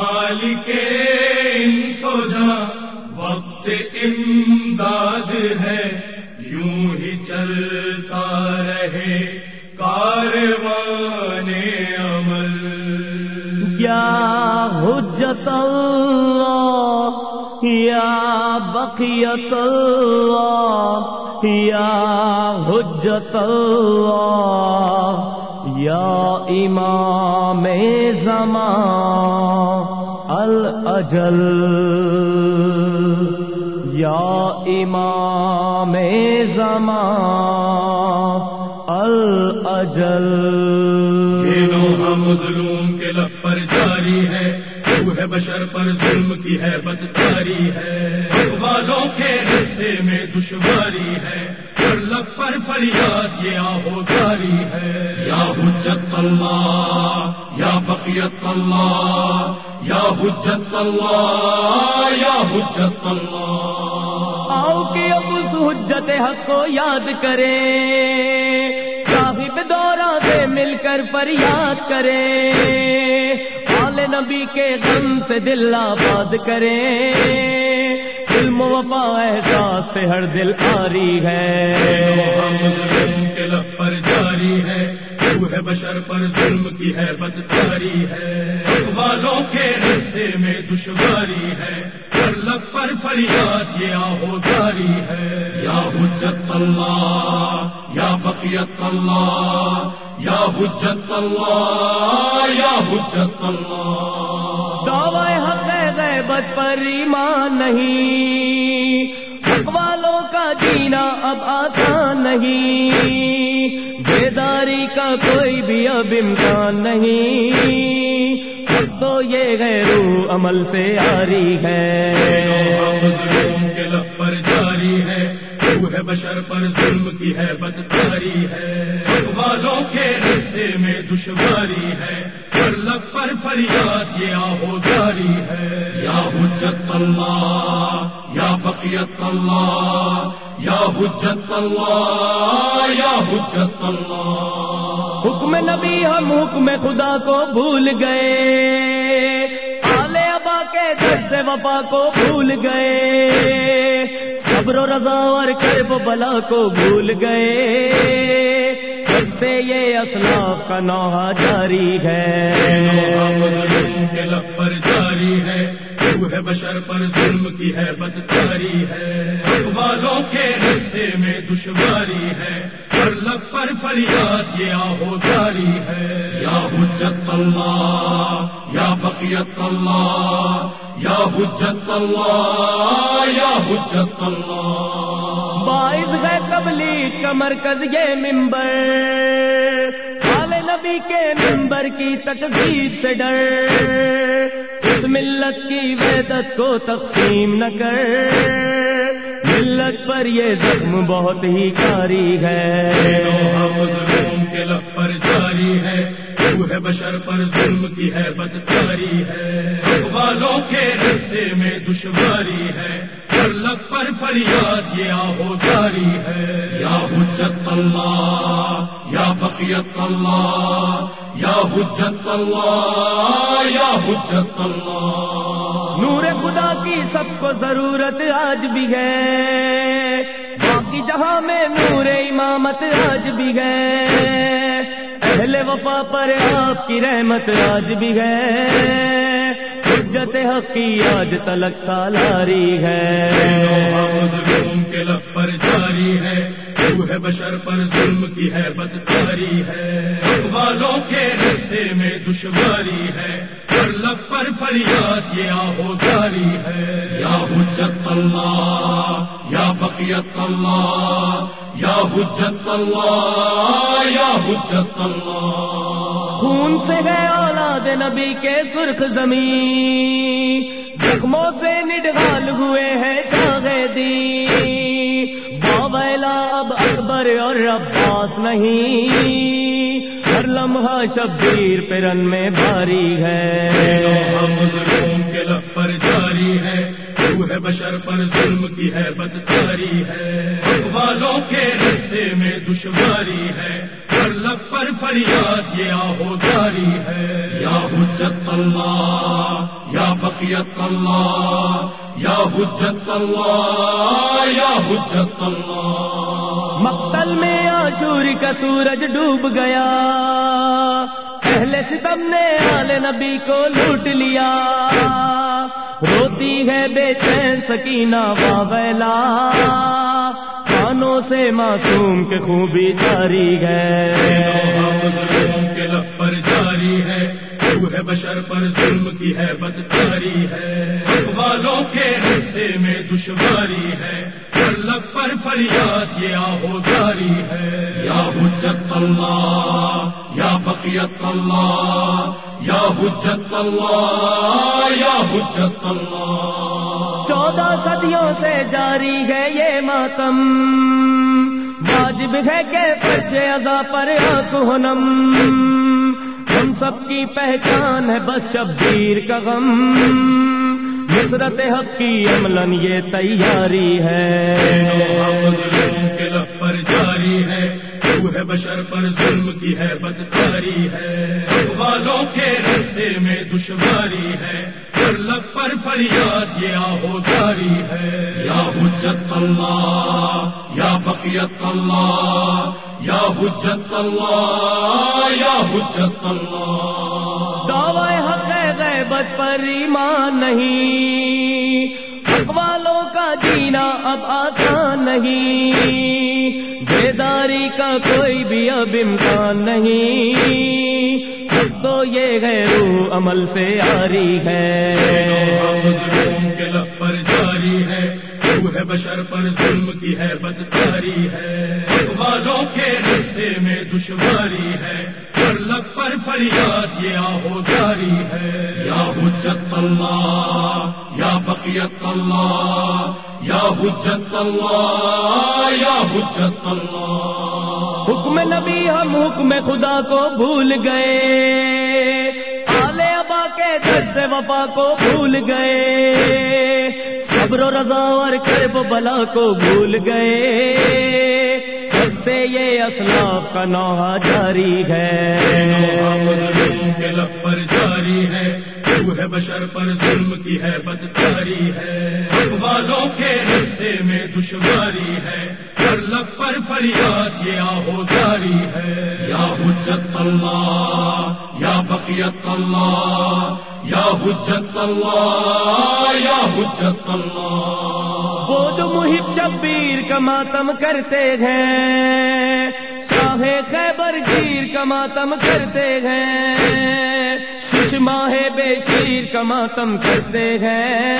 مالک سو جا، وقت امداد ہے، یوں ہی چلتا رہے کاروان عمل۔ یا حجت اللہ، یا بقیت اللہ، یا حجت اللہ۔ یا امام زمان الاجل یا امام زمان الاجل یہ مظلوم کے لب پر جاری ہے ہے بشر پر ظلم کی ہے، بدکاری ہے۔ والوں کے رستے میں دشواری ہے۔ لب پر فریاد، یہ آہو ساری ہے۔ یا حجت اللہ، یا بقیت اللہ، یا حجت اللہ، یا حجت اللہ۔ آؤ کہ اب اس حجت حق کو یاد کرے صاحب دورہ سے مل کر فریاد کرے آل نبی کے غم سے دل آباد کرے وفا احساس سے ہر دل آری ہے۔ کے لب پر جاری ہے روح بشر پر ظلم کی ہے بدکاری ہے والوں کے رستے میں دشواری ہے۔ ہر لب پر فریاد یہ آہو ساری ہے۔ یا حجت اللہ یا بقیت اللہ یا حجت اللہ یا حجت اللہ۔ دعوی حق غیبت پر ایمان نہیں۔ حق والوں کا جینا اب آسان نہیں۔ بیداری کا کوئی بھی اب امکان نہیں۔ تو یہ غیرو عمل سے آری ہے۔ کے لب پر جاری ہے روح بشر پر ظلم کی ہے بدکاری ہے والوں کے رستے میں دشواری ہے۔ لب پر فریاد یہ آہو جاری ہے۔ یا حجت اللہ یا بقیت اللہ یا حجت اللہ یا حجت اللہ۔ حکم نبی ہم حکم خدا کو بھول گئے۔ آلے ابا کے در سے وفا کو بھول گئے۔ صبر و رضا اور کرب بلا کو بھول گئے۔ جب سے یہ اسلاف کا نوحہ جاری ہے۔ پر ظلم کی ہے بدکاری ہے۔ والوں کے رستے میں دشواری ہے۔ ہر لب پر فریاد یہ آہو ساری ہے۔ یا حجت اللہ، یا بقیت اللہ، یا حجت اللہ، یا حجت اللہ۔ باعث ہے تبلیغ کا مرکز یہ ممبر نبی کے ممبر کی تقدیر سے ڈر۔ اس ملت کی ویدت کو تقسیم نہ کر۔ ملت پر یہ زخم بہت ہی کاری ہے۔ کے لب پر جاری ہے۔ روح بشر پر ظلم کی ہے، بدکاری ہے۔ والوں کے رستے میں دشواری ہے۔ ہر لب پر فریاد یہ آہو ساری ہے۔ یا حجت اللہ، یا بقیت اللہ۔ یا حجت اللہ یا حجت اللہ۔ نور خدا کی سب کو ضرورت آج بھی ہے۔ باقی جہاں میں نور امامت آج بھی ہے۔ اہل وفا پر آپ کی رحمت آج بھی ہے۔ حجت حق کی آج تلک سالاری ہے۔ کے لب پر جاری ہے۔ روح بشر پر ظلم کی ہے بدکاری دشواری ہے۔ ہر لب پر فریاد، یہ آہو ساری ہے۔ یا حجت اللہ، یا بقیت اللہ، یا حجت اللہ، یا حجت اللہ۔ خون سے ہے اولاد نبی کے سرخ زمین۔ زخموں سے نڈغال ہوئے ہیں شاہدی باویلا اب اکبر اور عباس نہیں۔ ہر لمحہ شبیر پہ رن میں بھاری ہے۔ کے لب پر جاری ہے روح بشر پر ظلم کی ہے بدکاری ہے۔ والوں کے رستے میں دشواری ہے۔ ہر لب پر فریاد یہ آہو ساری ہے۔ یا حجت اللہ یا بقیت اللہ یا حجت اللہ یا حجت اللہ۔ مقتل میں آ شوری کا سورج ڈوب گیا۔ پہلے ستم نے آل نبی کو لوٹ لیا۔ روتی ہے بے چین سکینہ واویلا۔ کانوں سے معصوم کے خوبی جاری ہے کے لب پر جاری ہے ہے بشر پر ظلم کی ہے بدکاری ہے۔ والوں کے رستے میں دشواری ہے۔ لب پر فریاد یہ آہو جاری ہے۔ یا حجت اللہ یا بقیت اللہ یا حجت اللہ یا حجت اللہ۔ چودہ صدیوں سے جاری ہے یہ ماتم۔ واجب ہے کہ پرچے ادا پر ہنم ہم سب کی پہچان ہے بس شبیر کا غم۔ نصرت حق کی عملن یہ تیاری ہے۔ پر جاری ہے ہے بشر پر ظلم کی ہے بدکاری ہے والوں کے رستے میں دشواری ہے۔ ہر لب پر فریاد یہ آہو جاری ہے۔ یا حجت اللہ یا بقیت اللہ یا حجت اللہ یا حجت اللہ۔ غیبت پر ایمان نہیں۔ والوں کا جینا اب آسان نہیں۔ بیداری کا کوئی بھی اب امکان نہیں۔ تو یہ ہے، روح عمل سے آری ہے۔ کے لب پر جاری ہے ہے بشر پر ظلم کی ہے بدکاری ہے والوں کے رستے میں دشواری ہے۔ پر فریاد یہ آہو جاری ہے۔ یا حجت اللہ یا بقیت اللہ یا حجت اللہ یا حجت اللہ۔ حکم نبی ہم حکم خدا کو بھول گئے۔ آلے ابا کے در سے وفا کو بھول گئے۔ صبر و رضا اور کرب بلا کو بھول گئے۔ سے یہ اسلاف کا نوحہ جاری ہے۔ ہے، بشر پر ظلم کی ہے بدکاری ہے۔ والوں کے رستے میں دشواری ہے۔ ہر لب پر فریاد، یہ آہو جاری ہے۔ یا حجت اللہ، یا بقیت اللہ، یا حجت اللہ، یا حجت اللہ۔ وہ جو محب شبیر کا ماتم کرتے ہیں خیبر گیر کا ماتم کرتے ہیں۔ ماہ بے شیر کا ماتم کرتے ہیں۔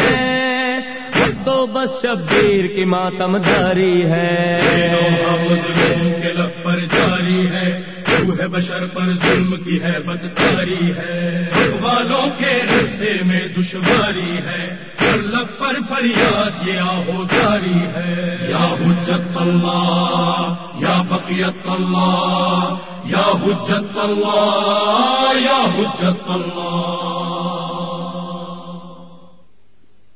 تو بس شبیر کی ماتم داری ہے۔ کے لب پر جاری ہے۔ ہے بشر پر ظلم کی ہے، بدکاری ہے۔ والوں کے رستے میں دشواری ہے۔ ہر لب پر فریاد، یہ آہو جاری ہے۔ یا حجت اللہ، یا بقیت اللہ۔ یا حجت اللہ یا حجت اللہ۔